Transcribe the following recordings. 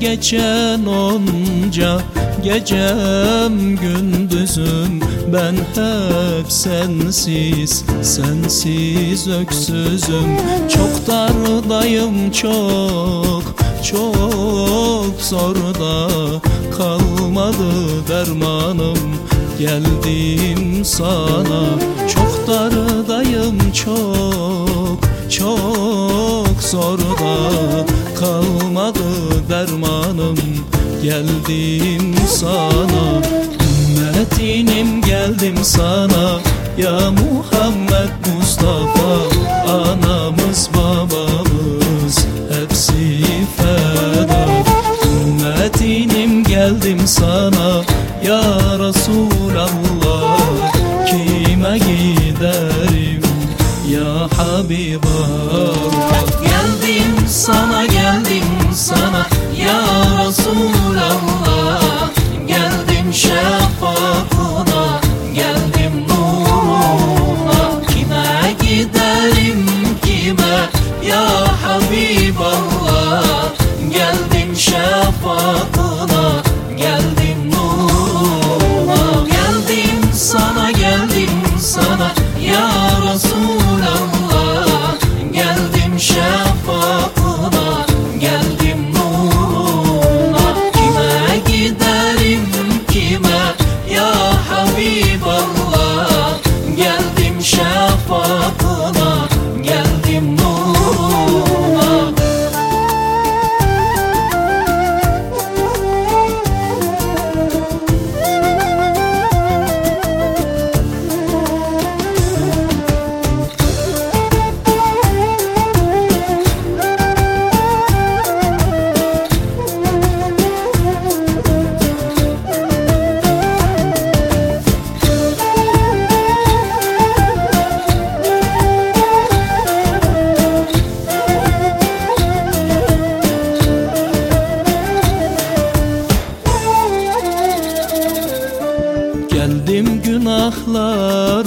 Geçen onca Gecem gündüzüm. Ben hep sensiz Sensiz öksüzüm. Çok dardayım çok Çok zorda Kalmadı dermanım. Geldim sana Çok dardayım çok Çok zorda Kalmadı dermanım Geldim sana. Ümmetinim geldim sana. Ya Muhammed Mustafa Anamız babamız Hepsi feda. Ümmetinim geldim sana. Ya Resulallah Kime giderim? Ya Habiballah Geldim sana geldim sana Ya Resulallah Geldim şefaatına Geldim nuruna. Kime giderim kime? Ya Habiballah Geldim şefaatına Geldim nuruna. Geldim sana geldim sana. Ya Resulallah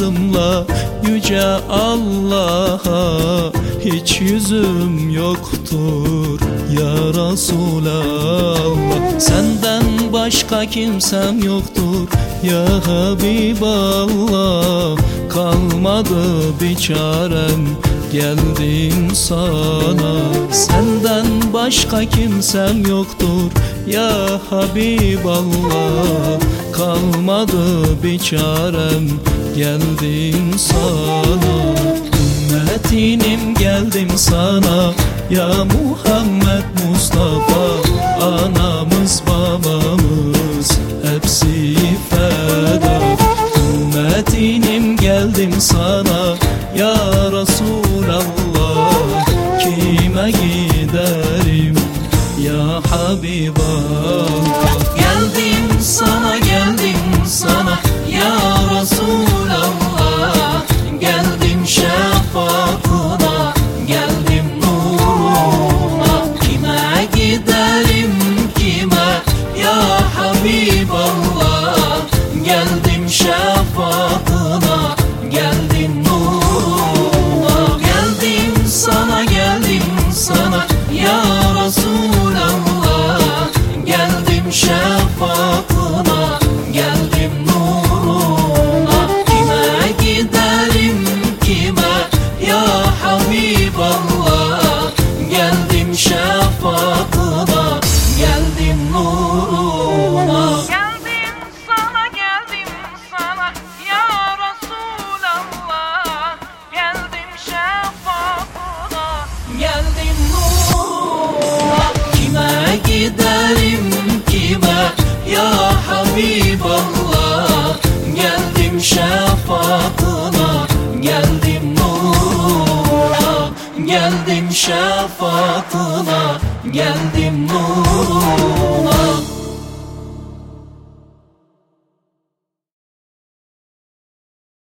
günahlarımla yüce Allah'a Hiç yüzüm yoktur ya Resulallah. Senden başka kimsem yoktur ya Habiballah Kalmadı bir çarem geldim sana Senden başka kimsem yoktur. Ya Habiballah Kalmadı bir çarem geldim sana Ümmetinim geldim sana. Ya Muhammed Mustafa Anamız Habiballah Geldim sana geldim sana Ya Resulallah Geldim şefaatına Geldim nuruna. Kime giderim kime? Ya Habiballah Geldim şefaatına Geldim nuruna. Geldim sana geldim sana. Ya Resulallah. Geldim şefaatına Geldim nuruna. Kime giderim Geldim şefaatına Geldim nura Geldim şefaatına Geldim nuruna.